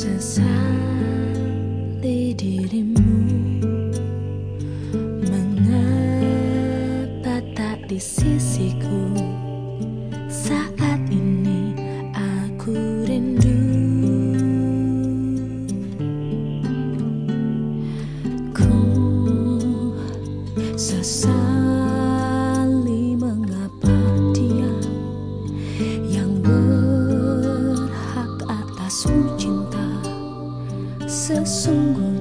Sesali dirimu. Mengapa tak di sisiku? Saat ini aku rindu. Ku sesali mengapa dia Yang berhak atasmu sesungguhnya